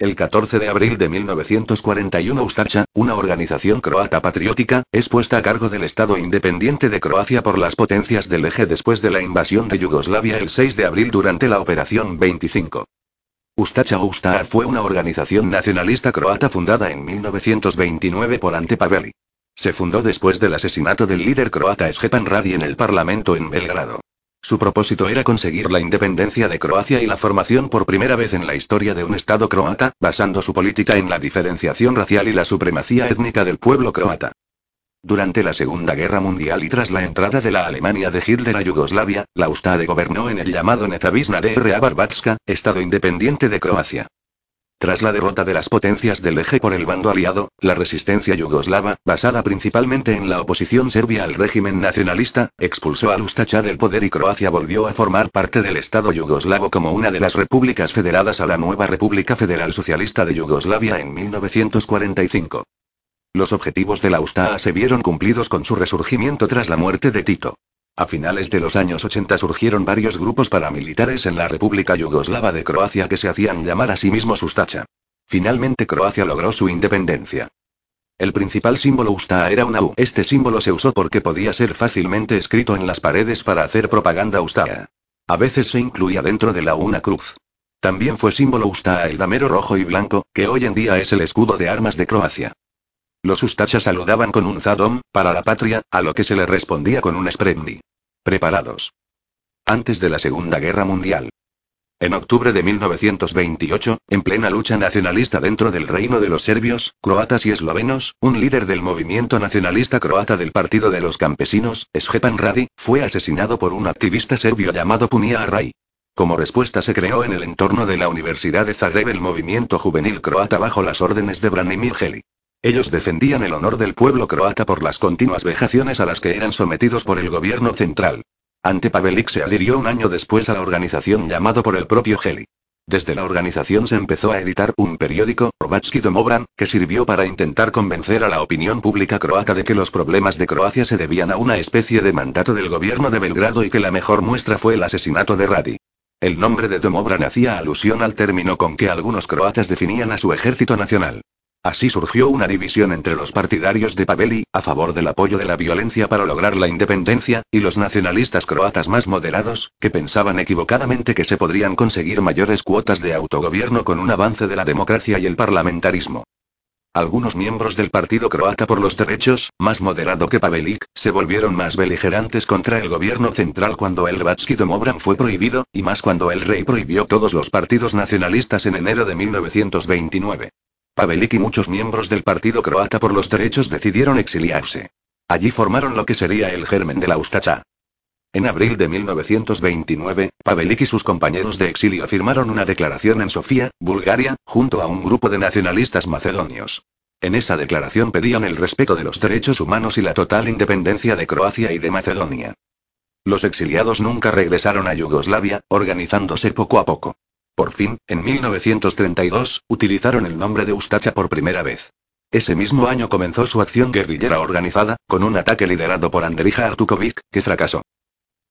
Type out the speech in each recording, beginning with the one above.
El 14 de abril de 1941 Ustacha, una organización croata patriótica, es puesta a cargo del Estado independiente de Croacia por las potencias del eje después de la invasión de Yugoslavia el 6 de abril durante la Operación 25. Ustacha Ustar fue una organización nacionalista croata fundada en 1929 por Ante Paveli. Se fundó después del asesinato del líder croata Stjepan Radi en el Parlamento en Belgrado. Su propósito era conseguir la independencia de Croacia y la formación por primera vez en la historia de un Estado croata, basando su política en la diferenciación racial y la supremacía étnica del pueblo croata. Durante la Segunda Guerra Mundial y tras la entrada de la Alemania de Hitler a Yugoslavia, la USTADE gobernó en el llamado Nezavisna de R.A. Barbatska, Estado independiente de Croacia. Tras la derrota de las potencias del eje por el bando aliado, la resistencia yugoslava, basada principalmente en la oposición serbia al régimen nacionalista, expulsó a Ustacha del poder y Croacia volvió a formar parte del Estado yugoslavo como una de las repúblicas federadas a la nueva República Federal Socialista de Yugoslavia en 1945. Los objetivos de la USTA se vieron cumplidos con su resurgimiento tras la muerte de Tito. A finales de los años 80 surgieron varios grupos paramilitares en la República Yugoslava de Croacia que se hacían llamar a sí mismos Ustacha. Finalmente Croacia logró su independencia. El principal símbolo Usta era una U. Este símbolo se usó porque podía ser fácilmente escrito en las paredes para hacer propaganda Usta. A veces se incluía dentro de la U una cruz. También fue símbolo Usta el damero rojo y blanco, que hoy en día es el escudo de armas de Croacia. Los ustachas saludaban con un zadom, para la patria, a lo que se le respondía con un spremni. Preparados. Antes de la Segunda Guerra Mundial. En octubre de 1928, en plena lucha nacionalista dentro del reino de los serbios, croatas y eslovenos, un líder del movimiento nacionalista croata del Partido de los Campesinos, Stjepan Radi, fue asesinado por un activista serbio llamado Punija Array. Como respuesta se creó en el entorno de la Universidad de Zagreb el movimiento juvenil croata bajo las órdenes de Branimir Heli. Ellos defendían el honor del pueblo croata por las continuas vejaciones a las que eran sometidos por el gobierno central. Ante Pavelic se adhirió un año después a la organización llamado por el propio Heli. Desde la organización se empezó a editar un periódico, Robatski Domobran, que sirvió para intentar convencer a la opinión pública croata de que los problemas de Croacia se debían a una especie de mandato del gobierno de Belgrado y que la mejor muestra fue el asesinato de Radi. El nombre de Domobran hacía alusión al término con que algunos croatas definían a su ejército nacional. Así surgió una división entre los partidarios de Paveli, a favor del apoyo de la violencia para lograr la independencia, y los nacionalistas croatas más moderados, que pensaban equivocadamente que se podrían conseguir mayores cuotas de autogobierno con un avance de la democracia y el parlamentarismo. Algunos miembros del Partido Croata por los Derechos, más moderado que Pavelic, se volvieron más beligerantes contra el gobierno central cuando el Hrvatski Domobran fue prohibido, y más cuando el rey prohibió todos los partidos nacionalistas en enero de 1929. Pavelic y muchos miembros del Partido Croata por los Derechos decidieron exiliarse. Allí formaron lo que sería el germen de la Ustacha. En abril de 1929, Pavelic y sus compañeros de exilio firmaron una declaración en Sofía, Bulgaria, junto a un grupo de nacionalistas macedonios. En esa declaración pedían el respeto de los derechos humanos y la total independencia de Croacia y de Macedonia. Los exiliados nunca regresaron a Yugoslavia, organizándose poco a poco. Por fin, en 1932, utilizaron el nombre de Ustacha por primera vez. Ese mismo año comenzó su acción guerrillera organizada, con un ataque liderado por Andrija Artukovic, que fracasó.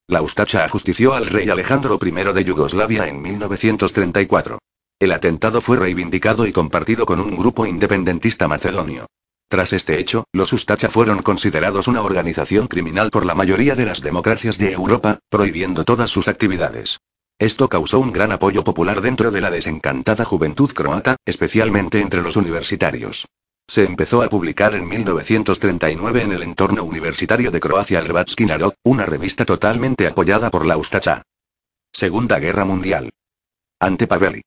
La Ustacha ajustició al rey Alejandro I de Yugoslavia en 1934. El atentado fue reivindicado y compartido con un grupo independentista macedonio. Tras este hecho, los Ustacha fueron considerados una organización criminal por la mayoría de las democracias de Europa, prohibiendo todas sus actividades. Esto causó un gran apoyo popular dentro de la desencantada juventud croata, especialmente entre los universitarios. Se empezó a publicar en 1939 en el entorno universitario de Croacia el Hrvatski Narod, una revista totalmente apoyada por la Ustacha. Segunda Guerra Mundial. Ante Paveli.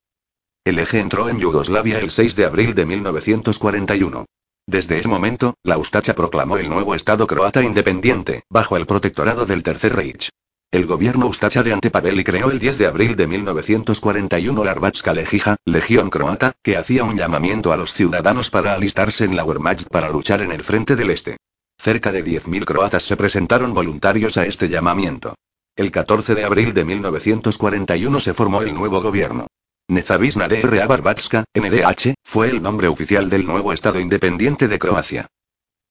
El eje entró en Yugoslavia el 6 de abril de 1941. Desde ese momento, la Ustacha proclamó el nuevo Estado croata independiente, bajo el protectorado del Tercer Reich. El gobierno ustacha de Ante Paveli creó el 10 de abril de 1941 la Arbatska Lejija, legión croata, que hacía un llamamiento a los ciudadanos para alistarse en la Wehrmacht para luchar en el frente del este. Cerca de 10.000 croatas se presentaron voluntarios a este llamamiento. El 14 de abril de 1941 se formó el nuevo gobierno. Nezavisna D.R.A. Barbatska, NDH, fue el nombre oficial del nuevo Estado independiente de Croacia.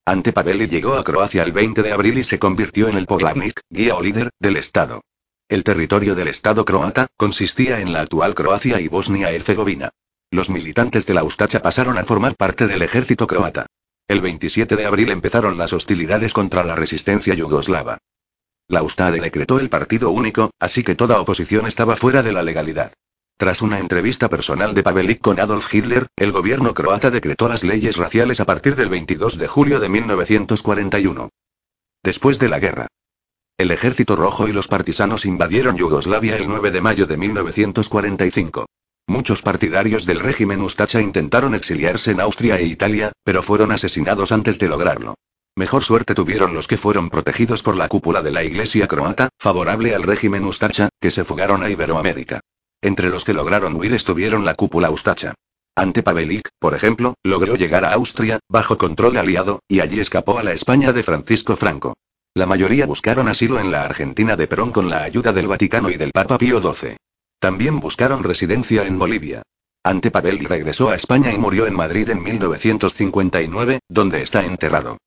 Ante Paveli llegó a Croacia el 20 de abril y se convirtió en el Poglavnik, guía o líder, del Estado. El territorio del Estado croata, consistía en la actual Croacia y Bosnia-Herzegovina. Los militantes de la Ustacha pasaron a formar parte del ejército croata. El 27 de abril empezaron las hostilidades contra la resistencia yugoslava. La Ustade decretó el partido único, así que toda oposición estaba fuera de la legalidad. Tras una entrevista personal de Pavelic con Adolf Hitler, el gobierno croata decretó las leyes raciales a partir del 22 de julio de 1941. Después de la guerra, el Ejército Rojo y los partisanos invadieron Yugoslavia el 9 de mayo de 1945. Muchos partidarios del régimen Ustacha intentaron exiliarse en Austria e Italia, pero fueron asesinados antes de lograrlo. Mejor suerte tuvieron los que fueron protegidos por la cúpula de la Iglesia croata, favorable al régimen Ustacha, que se fugaron a Iberoamérica. Entre los que lograron huir estuvieron la cúpula Ustacha. Ante Pavelic, por ejemplo, logró llegar a Austria, bajo control aliado, y allí escapó a la España de Francisco Franco. La mayoría buscaron asilo en la Argentina de Perón con la ayuda del Vaticano y del Papa Pío XII. También buscaron residencia en Bolivia. Ante Pavel regresó a España y murió en Madrid en 1959, donde está enterrado.